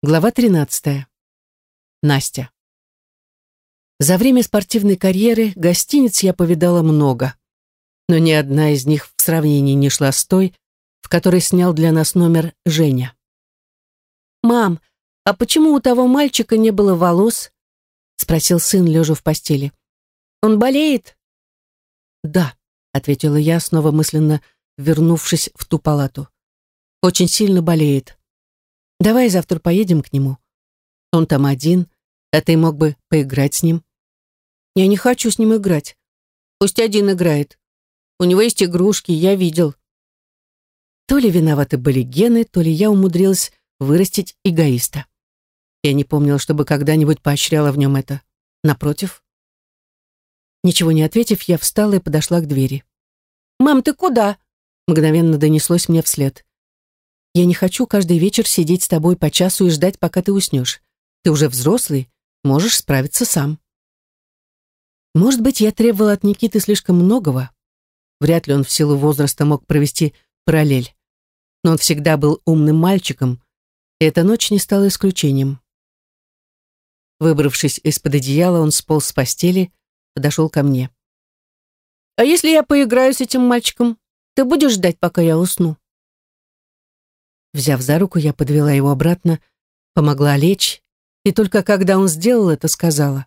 Глава 13. Настя. За время спортивной карьеры гостиниц я повидала много, но ни одна из них в сравнении не шла с той, в которой снял для нас номер Женя. «Мам, а почему у того мальчика не было волос?» — спросил сын, лежа в постели. «Он болеет?» «Да», — ответила я, снова мысленно вернувшись в ту палату. «Очень сильно болеет. Давай завтра поедем к нему. Он там один, а ты мог бы поиграть с ним. Я не хочу с ним играть. Пусть один играет. У него есть игрушки, я видел. То ли виноваты были гены, то ли я умудрилась вырастить эгоиста. Я не помнила, чтобы когда-нибудь поощряла в нем это. Напротив. Ничего не ответив, я встала и подошла к двери. «Мам, ты куда?» Мгновенно донеслось мне вслед. Я не хочу каждый вечер сидеть с тобой по часу и ждать, пока ты уснешь. Ты уже взрослый, можешь справиться сам. Может быть, я требовала от Никиты слишком многого. Вряд ли он в силу возраста мог провести параллель. Но он всегда был умным мальчиком, и эта ночь не стала исключением. Выбравшись из-под одеяла, он сполз с постели, подошел ко мне. «А если я поиграю с этим мальчиком, ты будешь ждать, пока я усну?» Взяв за руку, я подвела его обратно, помогла лечь, и только когда он сделал это, сказала,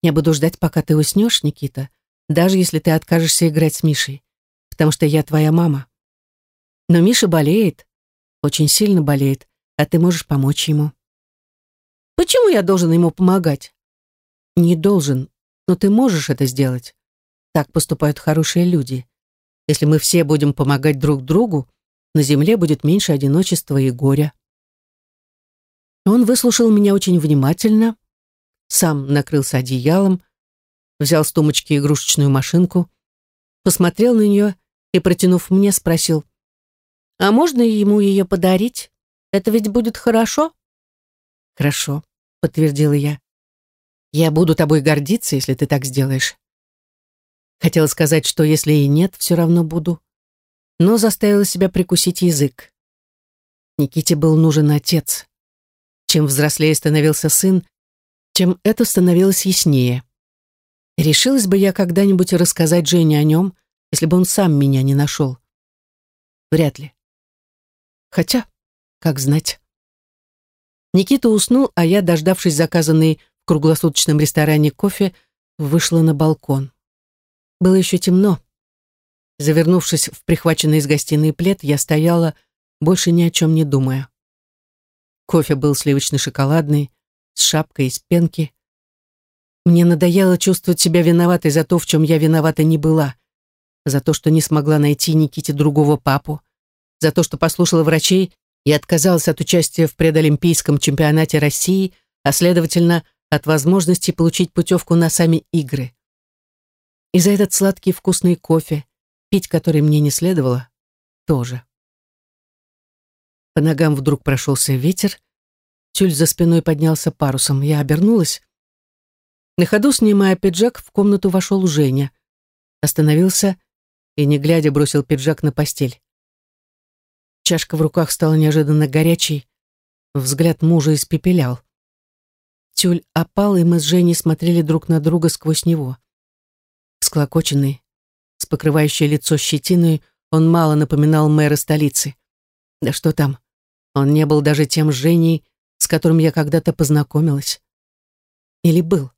«Я буду ждать, пока ты уснешь, Никита, даже если ты откажешься играть с Мишей, потому что я твоя мама. Но Миша болеет, очень сильно болеет, а ты можешь помочь ему». «Почему я должен ему помогать?» «Не должен, но ты можешь это сделать. Так поступают хорошие люди. Если мы все будем помогать друг другу, на земле будет меньше одиночества и горя. Он выслушал меня очень внимательно, сам накрылся одеялом, взял с тумочки игрушечную машинку, посмотрел на нее и, протянув мне, спросил, «А можно ему ее подарить? Это ведь будет хорошо?» «Хорошо», — подтвердила я. «Я буду тобой гордиться, если ты так сделаешь». Хотела сказать, что если и нет, все равно буду но заставила себя прикусить язык. Никите был нужен отец. Чем взрослее становился сын, тем это становилось яснее. Решилась бы я когда-нибудь рассказать Жене о нем, если бы он сам меня не нашел? Вряд ли. Хотя, как знать. Никита уснул, а я, дождавшись заказанный в круглосуточном ресторане кофе, вышла на балкон. Было еще темно. Завернувшись в прихваченный из гостиной плед, я стояла, больше ни о чем не думая. Кофе был сливочно-шоколадный, с шапкой из пенки. Мне надоело чувствовать себя виноватой за то, в чем я виновата не была. За то, что не смогла найти Никите другого папу. За то, что послушала врачей и отказалась от участия в предолимпийском чемпионате России, а следовательно, от возможности получить путевку на сами игры. И за этот сладкий вкусный кофе, пить который мне не следовало, тоже. По ногам вдруг прошелся ветер, тюль за спиной поднялся парусом. Я обернулась. На ходу, снимая пиджак, в комнату вошел Женя. Остановился и, не глядя, бросил пиджак на постель. Чашка в руках стала неожиданно горячей, взгляд мужа испепелял. Тюль опал, и мы с Женей смотрели друг на друга сквозь него. Склокоченный, покрывающей лицо щетиной, он мало напоминал мэра столицы. Да что там, он не был даже тем Женей, с которым я когда-то познакомилась. Или был?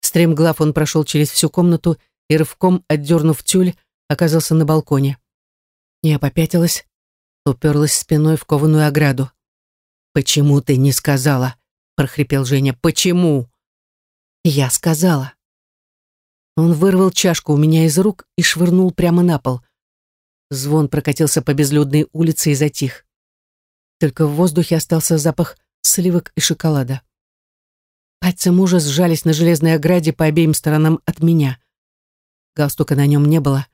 Стремглав он прошел через всю комнату и, рывком отдернув тюль, оказался на балконе. Я попятилась, уперлась спиной в кованую ограду. «Почему ты не сказала?» — прохрипел Женя. «Почему?» «Я сказала». Он вырвал чашку у меня из рук и швырнул прямо на пол. Звон прокатился по безлюдной улице и затих. Только в воздухе остался запах сливок и шоколада. Пальцы мужа сжались на железной ограде по обеим сторонам от меня. Галстука на нем не было.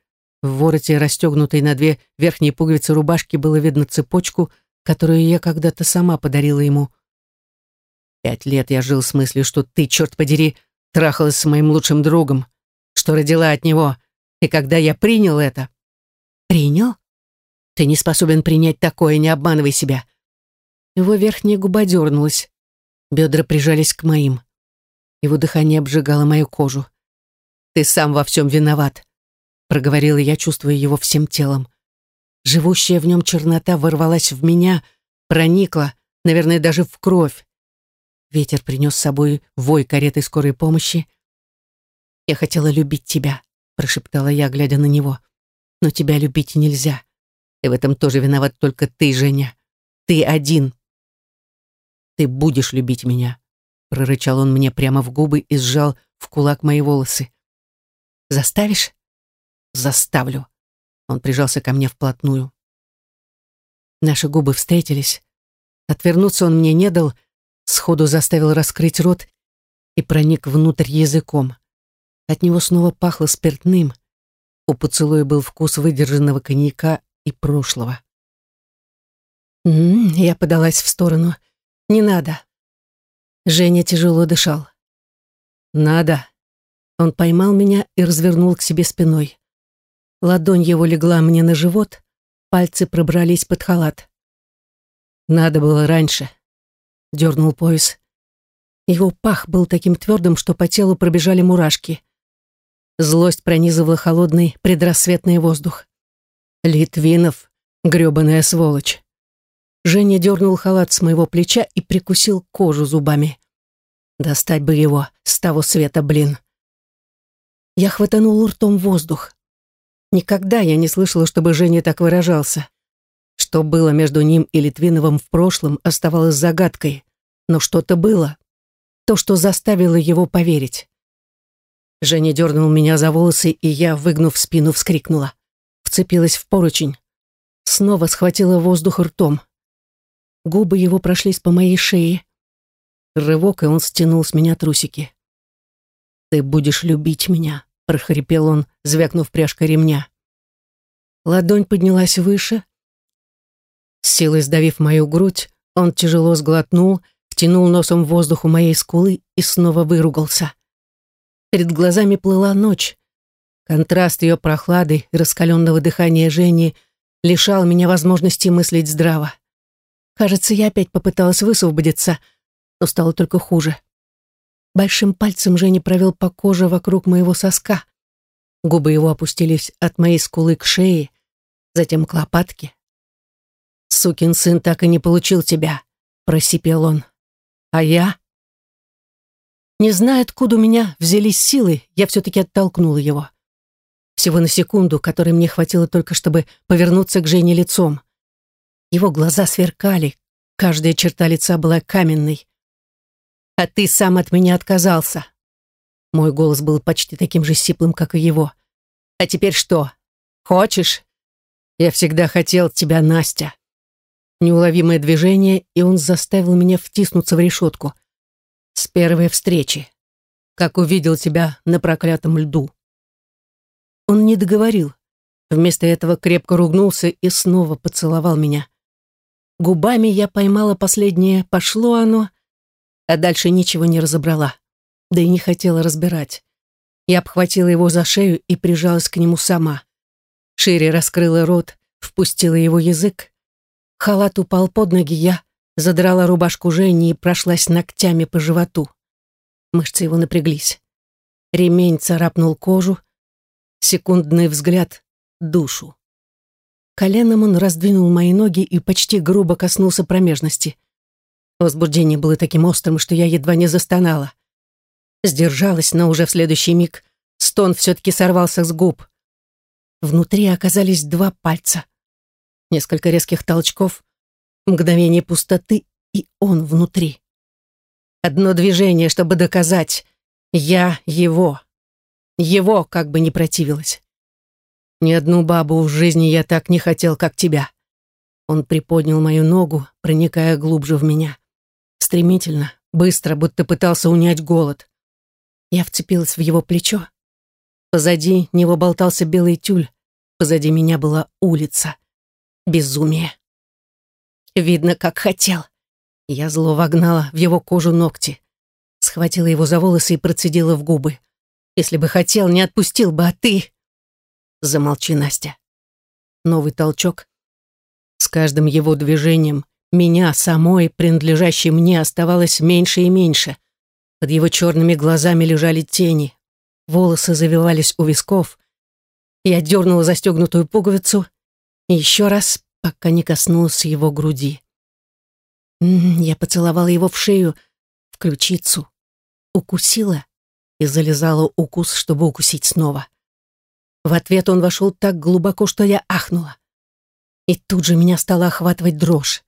В вороте, расстегнутой на две верхние пуговицы рубашки, было видно цепочку, которую я когда-то сама подарила ему. Пять лет я жил с мыслью, что ты, черт подери, трахалась с моим лучшим другом что родила от него. И когда я принял это... Принял? Ты не способен принять такое, не обманывай себя. Его верхняя губа дернулась. Бедра прижались к моим. Его дыхание обжигало мою кожу. «Ты сам во всем виноват», — проговорила я, чувствуя его всем телом. Живущая в нем чернота ворвалась в меня, проникла, наверное, даже в кровь. Ветер принес с собой вой кареты скорой помощи. «Я хотела любить тебя», — прошептала я, глядя на него. «Но тебя любить нельзя. И в этом тоже виноват только ты, Женя. Ты один». «Ты будешь любить меня», — прорычал он мне прямо в губы и сжал в кулак мои волосы. «Заставишь?» «Заставлю». Он прижался ко мне вплотную. Наши губы встретились. Отвернуться он мне не дал, сходу заставил раскрыть рот и проник внутрь языком. От него снова пахло спиртным. У поцелуя был вкус выдержанного коньяка и прошлого. М -м, я подалась в сторону. «Не надо». Женя тяжело дышал. «Надо». Он поймал меня и развернул к себе спиной. Ладонь его легла мне на живот, пальцы пробрались под халат. «Надо было раньше», дернул пояс. Его пах был таким твердым, что по телу пробежали мурашки. Злость пронизывала холодный предрассветный воздух. Литвинов, грёбаная сволочь. Женя дернул халат с моего плеча и прикусил кожу зубами. Достать бы его с того света, блин. Я хватанул ртом воздух. Никогда я не слышала, чтобы Женя так выражался. Что было между ним и Литвиновым в прошлом, оставалось загадкой. Но что-то было. То, что заставило его поверить. Женя дернул меня за волосы, и я, выгнув спину, вскрикнула. Вцепилась в поручень. Снова схватила воздух ртом. Губы его прошлись по моей шее. Рывок, и он стянул с меня трусики. «Ты будешь любить меня», — прохрипел он, звякнув пряжкой ремня. Ладонь поднялась выше, с силой сдавив мою грудь, он тяжело сглотнул, втянул носом воздух у моей скулы и снова выругался. Перед глазами плыла ночь. Контраст ее прохлады и раскаленного дыхания Жени лишал меня возможности мыслить здраво. Кажется, я опять попыталась высвободиться, но стало только хуже. Большим пальцем Женя провел по коже вокруг моего соска. Губы его опустились от моей скулы к шее, затем к лопатке, «Сукин сын так и не получил тебя», — просипел он. «А я?» Не зная, откуда у меня взялись силы, я все-таки оттолкнула его. Всего на секунду, которой мне хватило только, чтобы повернуться к Жене лицом. Его глаза сверкали, каждая черта лица была каменной. «А ты сам от меня отказался». Мой голос был почти таким же сиплым, как и его. «А теперь что? Хочешь?» «Я всегда хотел тебя, Настя», неуловимое движение, и он заставил меня втиснуться в решетку. С первой встречи, как увидел тебя на проклятом льду. Он не договорил. Вместо этого крепко ругнулся и снова поцеловал меня. Губами я поймала последнее «пошло оно», а дальше ничего не разобрала, да и не хотела разбирать. Я обхватила его за шею и прижалась к нему сама. Шире раскрыла рот, впустила его язык, Халат упал под ноги, я задрала рубашку Жени и прошлась ногтями по животу. Мышцы его напряглись. Ремень царапнул кожу. Секундный взгляд — душу. Коленом он раздвинул мои ноги и почти грубо коснулся промежности. Возбуждение было таким острым, что я едва не застонала. Сдержалась, но уже в следующий миг стон все-таки сорвался с губ. Внутри оказались два пальца. Несколько резких толчков, мгновение пустоты, и он внутри. Одно движение, чтобы доказать. Я его. Его, как бы не противилась. Ни одну бабу в жизни я так не хотел, как тебя. Он приподнял мою ногу, проникая глубже в меня. Стремительно, быстро, будто пытался унять голод. Я вцепилась в его плечо. Позади него болтался белый тюль. Позади меня была улица. Безумие. Видно, как хотел. Я зло вогнала в его кожу ногти. Схватила его за волосы и процедила в губы. Если бы хотел, не отпустил бы, а ты... Замолчи, Настя. Новый толчок. С каждым его движением меня самой, принадлежащей мне, оставалось меньше и меньше. Под его черными глазами лежали тени. Волосы завивались у висков. Я дернула застегнутую пуговицу и еще раз, пока не коснулась его груди. Я поцеловала его в шею, в ключицу, укусила и залезала укус, чтобы укусить снова. В ответ он вошел так глубоко, что я ахнула. И тут же меня стала охватывать дрожь.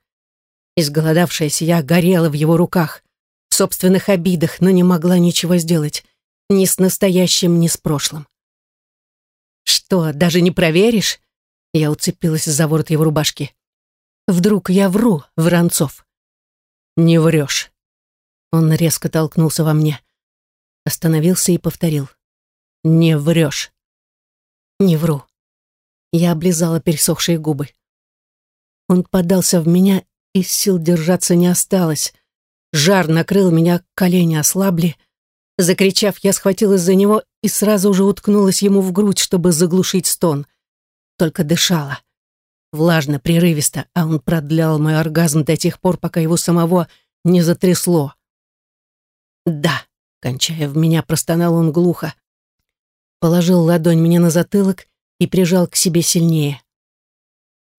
Изголодавшаяся я горела в его руках, в собственных обидах, но не могла ничего сделать. Ни с настоящим, ни с прошлым. «Что, даже не проверишь?» Я уцепилась за ворот его рубашки. «Вдруг я вру, Воронцов?» «Не врешь». Он резко толкнулся во мне. Остановился и повторил. «Не врешь». «Не вру». Я облизала пересохшие губы. Он подался в меня, и сил держаться не осталось. Жар накрыл меня, колени ослабли. Закричав, я схватилась за него и сразу же уткнулась ему в грудь, чтобы заглушить стон. Только дышала. Влажно, прерывисто, а он продлял мой оргазм до тех пор, пока его самого не затрясло. «Да», — кончая в меня, простонал он глухо. Положил ладонь мне на затылок и прижал к себе сильнее.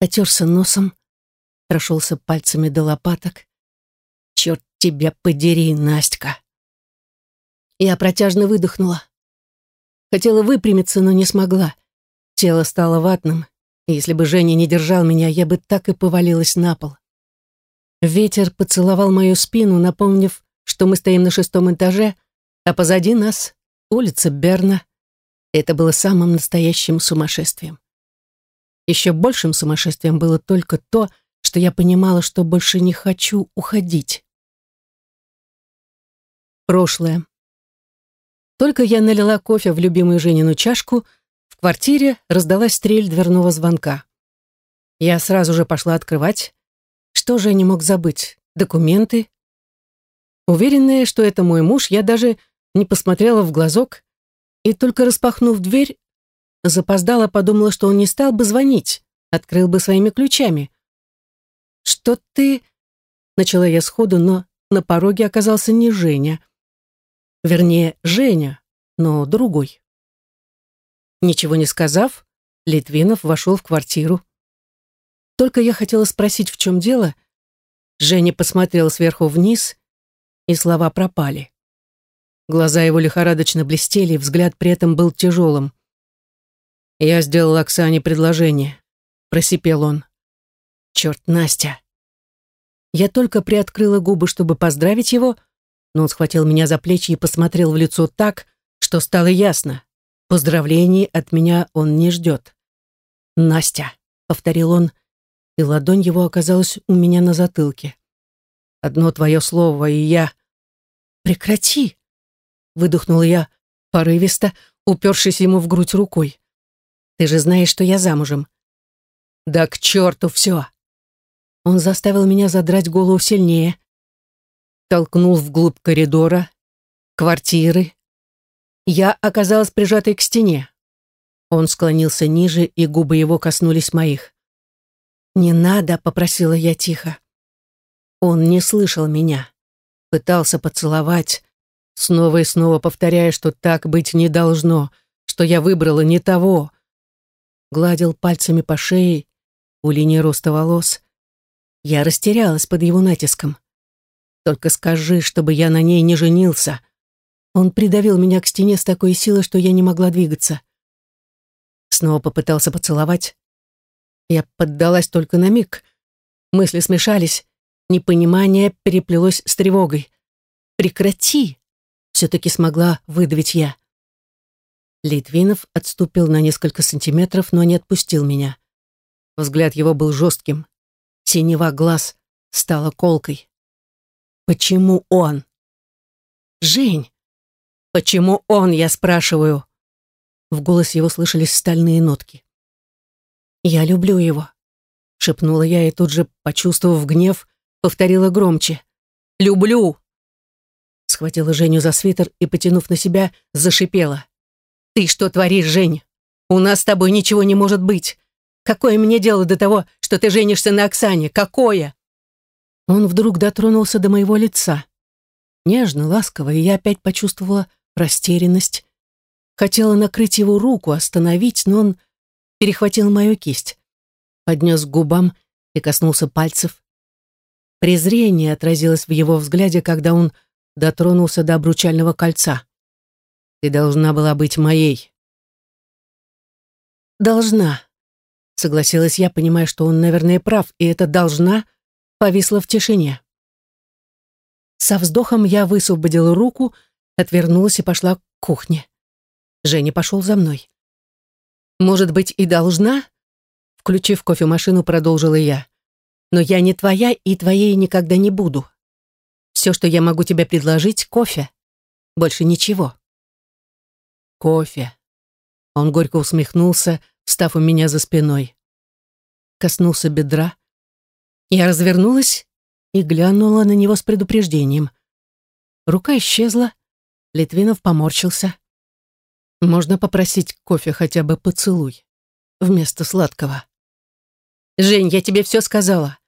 Отерся носом, прошелся пальцами до лопаток. «Черт тебя подери, Настя!» Я протяжно выдохнула. Хотела выпрямиться, но не смогла. Тело стало ватным, и если бы Женя не держал меня, я бы так и повалилась на пол. Ветер поцеловал мою спину, напомнив, что мы стоим на шестом этаже, а позади нас улица Берна. Это было самым настоящим сумасшествием. Еще большим сумасшествием было только то, что я понимала, что больше не хочу уходить. Прошлое. Только я налила кофе в любимую Женину чашку, в квартире раздалась стрель дверного звонка. Я сразу же пошла открывать. Что же я не мог забыть? Документы? Уверенная, что это мой муж, я даже не посмотрела в глазок и только распахнув дверь, запоздала, подумала, что он не стал бы звонить, открыл бы своими ключами. «Что ты...» — начала я сходу, но на пороге оказался не Женя. Вернее, Женя, но другой. Ничего не сказав, Литвинов вошел в квартиру. Только я хотела спросить, в чем дело, Женя посмотрел сверху вниз, и слова пропали. Глаза его лихорадочно блестели, взгляд при этом был тяжелым. «Я сделал Оксане предложение», — просипел он. Черт, Настя. Я только приоткрыла губы, чтобы поздравить его, но он схватил меня за плечи и посмотрел в лицо так, что стало ясно. Поздравлений от меня он не ждет. «Настя», — повторил он, и ладонь его оказалась у меня на затылке. «Одно твое слово, и я...» «Прекрати!» — выдохнула я порывисто, упершись ему в грудь рукой. «Ты же знаешь, что я замужем». «Да к черту все!» Он заставил меня задрать голову сильнее, толкнул вглубь коридора, квартиры. Я оказалась прижатой к стене. Он склонился ниже, и губы его коснулись моих. «Не надо», — попросила я тихо. Он не слышал меня. Пытался поцеловать, снова и снова повторяя, что так быть не должно, что я выбрала не того. Гладил пальцами по шее, у линии роста волос, я растерялась под его натиском. «Только скажи, чтобы я на ней не женился». Он придавил меня к стене с такой силой, что я не могла двигаться. Снова попытался поцеловать. Я поддалась только на миг. Мысли смешались, непонимание переплелось с тревогой. «Прекрати!» — все-таки смогла выдавить я. Литвинов отступил на несколько сантиметров, но не отпустил меня. Взгляд его был жестким. Синева глаз стала колкой. Почему он? Жень! Почему он, я спрашиваю? В голосе его слышались стальные нотки. «Я люблю его», — шепнула я и тут же, почувствовав гнев, повторила громче. «Люблю!» Схватила Женю за свитер и, потянув на себя, зашипела. «Ты что творишь, Жень? У нас с тобой ничего не может быть. Какое мне дело до того, что ты женишься на Оксане? Какое?» Он вдруг дотронулся до моего лица. Нежно, ласково, и я опять почувствовала растерянность. Хотела накрыть его руку, остановить, но он перехватил мою кисть, поднес к губам и коснулся пальцев. Презрение отразилось в его взгляде, когда он дотронулся до обручального кольца. «Ты должна была быть моей». «Должна», — согласилась я, понимая, что он, наверное, прав, и это «должна» повисло в тишине. Со вздохом я высвободила руку, отвернулась и пошла к кухне. Женя пошел за мной. «Может быть, и должна?» Включив кофемашину, продолжила я. «Но я не твоя и твоей никогда не буду. Все, что я могу тебе предложить, кофе. Больше ничего». «Кофе». Он горько усмехнулся, встав у меня за спиной. Коснулся бедра. Я развернулась и глянула на него с предупреждением. Рука исчезла, Литвинов поморщился. Можно попросить кофе хотя бы поцелуй вместо сладкого. Жень, я тебе все сказала.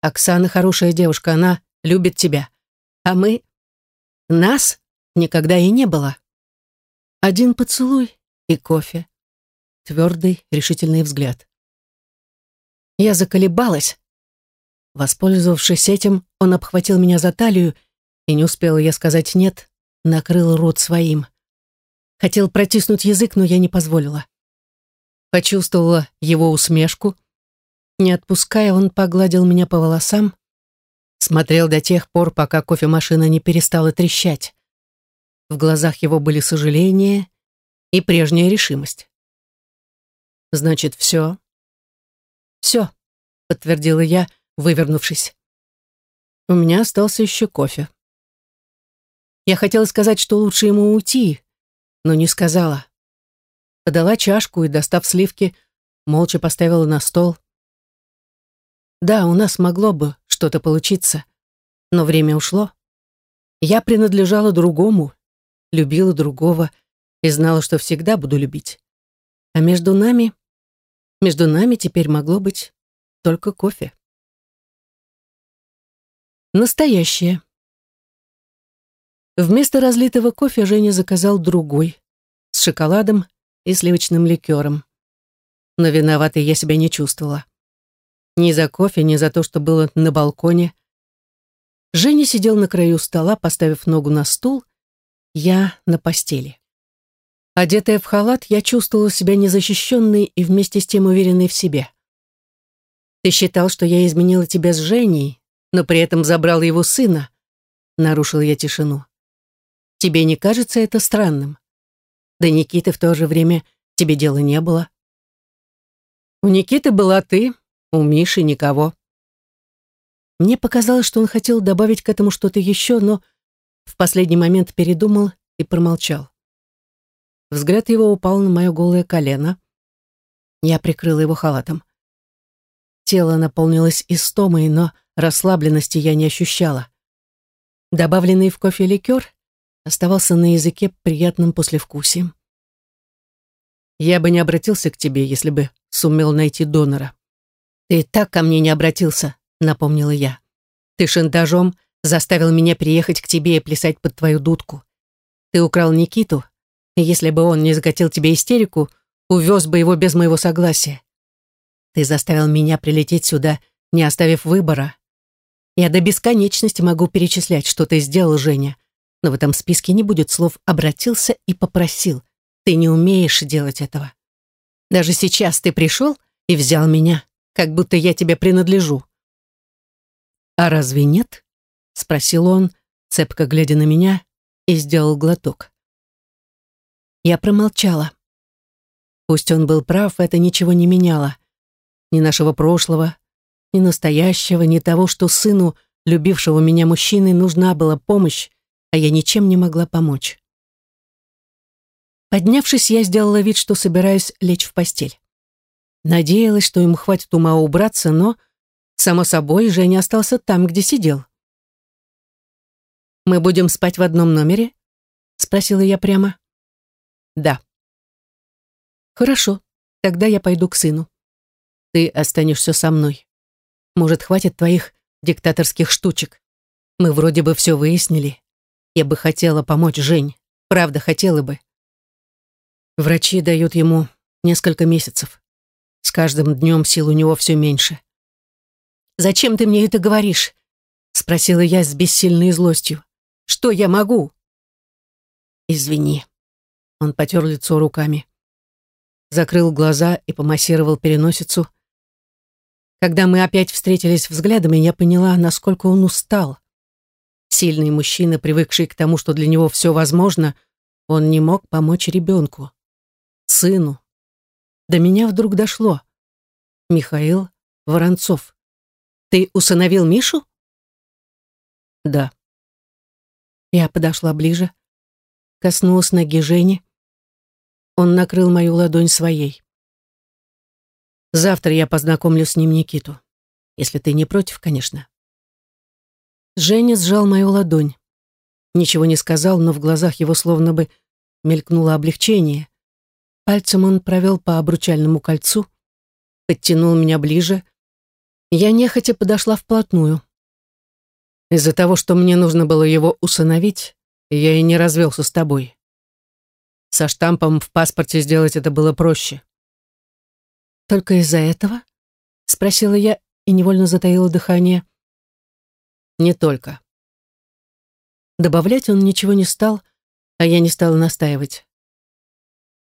Оксана хорошая девушка, она любит тебя. А мы... Нас никогда и не было. Один поцелуй и кофе. Твердый, решительный взгляд. Я заколебалась. Воспользовавшись этим, он обхватил меня за талию, и не успела я сказать «нет», накрыл рот своим. Хотел протиснуть язык, но я не позволила. Почувствовала его усмешку. Не отпуская, он погладил меня по волосам, смотрел до тех пор, пока кофемашина не перестала трещать. В глазах его были сожаление и прежняя решимость. «Значит, все?» «Все», — подтвердила я, вывернувшись. «У меня остался еще кофе». Я хотела сказать, что лучше ему уйти, но не сказала. Подала чашку и, достав сливки, молча поставила на стол. Да, у нас могло бы что-то получиться, но время ушло. Я принадлежала другому, любила другого и знала, что всегда буду любить. А между нами, между нами теперь могло быть только кофе. Настоящее. Вместо разлитого кофе Женя заказал другой, с шоколадом и сливочным ликером. Но виноватой я себя не чувствовала. Ни за кофе, ни за то, что было на балконе. Женя сидел на краю стола, поставив ногу на стул, я на постели. Одетая в халат, я чувствовала себя незащищенной и вместе с тем уверенной в себе. «Ты считал, что я изменила тебя с Женей, но при этом забрал его сына», — нарушил я тишину. Тебе не кажется это странным? Да Никиты в то же время тебе дела не было. У Никиты была ты, у Миши никого. Мне показалось, что он хотел добавить к этому что-то еще, но в последний момент передумал и промолчал. Взгляд его упал на мое голое колено. Я прикрыла его халатом. Тело наполнилось истомой, но расслабленности я не ощущала. Добавленный в кофе ликер оставался на языке приятным послевкусием. Я бы не обратился к тебе, если бы сумел найти донора. Ты так ко мне не обратился, напомнила я. Ты шантажом заставил меня приехать к тебе и плясать под твою дудку. Ты украл Никиту, и если бы он не закатил тебе истерику, увез бы его без моего согласия. Ты заставил меня прилететь сюда, не оставив выбора. Я до бесконечности могу перечислять, что ты сделал, Женя, но в этом списке не будет слов «обратился» и «попросил». Ты не умеешь делать этого. Даже сейчас ты пришел и взял меня, как будто я тебе принадлежу. «А разве нет?» — спросил он, цепко глядя на меня, и сделал глоток. Я промолчала. Пусть он был прав, это ничего не меняло. Ни нашего прошлого, ни настоящего, ни того, что сыну, любившего меня мужчины, нужна была помощь, а я ничем не могла помочь. Поднявшись, я сделала вид, что собираюсь лечь в постель. Надеялась, что ему хватит ума убраться, но, само собой, Женя остался там, где сидел. «Мы будем спать в одном номере?» — спросила я прямо. «Да». «Хорошо, тогда я пойду к сыну. Ты останешься со мной. Может, хватит твоих диктаторских штучек. Мы вроде бы все выяснили. Я бы хотела помочь Жень. Правда, хотела бы. Врачи дают ему несколько месяцев. С каждым днем сил у него все меньше. «Зачем ты мне это говоришь?» — спросила я с бессильной злостью. «Что я могу?» «Извини». Он потер лицо руками. Закрыл глаза и помассировал переносицу. Когда мы опять встретились взглядами, я поняла, насколько он устал. Сильный мужчина, привыкший к тому, что для него все возможно, он не мог помочь ребенку, сыну. До меня вдруг дошло. Михаил Воронцов. Ты усыновил Мишу? Да. Я подошла ближе, коснулась ноги Жени. Он накрыл мою ладонь своей. Завтра я познакомлю с ним Никиту. Если ты не против, конечно. Женя сжал мою ладонь. Ничего не сказал, но в глазах его словно бы мелькнуло облегчение. Пальцем он провел по обручальному кольцу, подтянул меня ближе. Я нехотя подошла вплотную. Из-за того, что мне нужно было его усыновить, я и не развелся с тобой. Со штампом в паспорте сделать это было проще. «Только из-за этого?» — спросила я и невольно затаила дыхание. Не только. Добавлять он ничего не стал, а я не стала настаивать.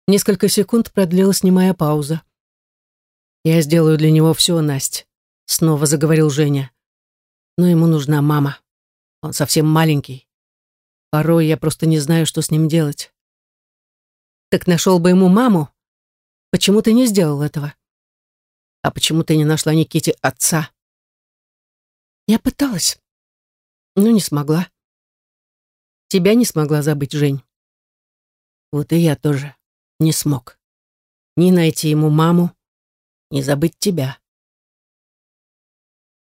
Несколько секунд продлилась немая пауза. «Я сделаю для него все, Насть», — снова заговорил Женя. «Но ему нужна мама. Он совсем маленький. Порой я просто не знаю, что с ним делать». «Так нашел бы ему маму? Почему ты не сделал этого?» «А почему ты не нашла Никите отца?» «Я пыталась но не смогла. Тебя не смогла забыть, Жень. Вот и я тоже не смог. Ни найти ему маму, ни забыть тебя.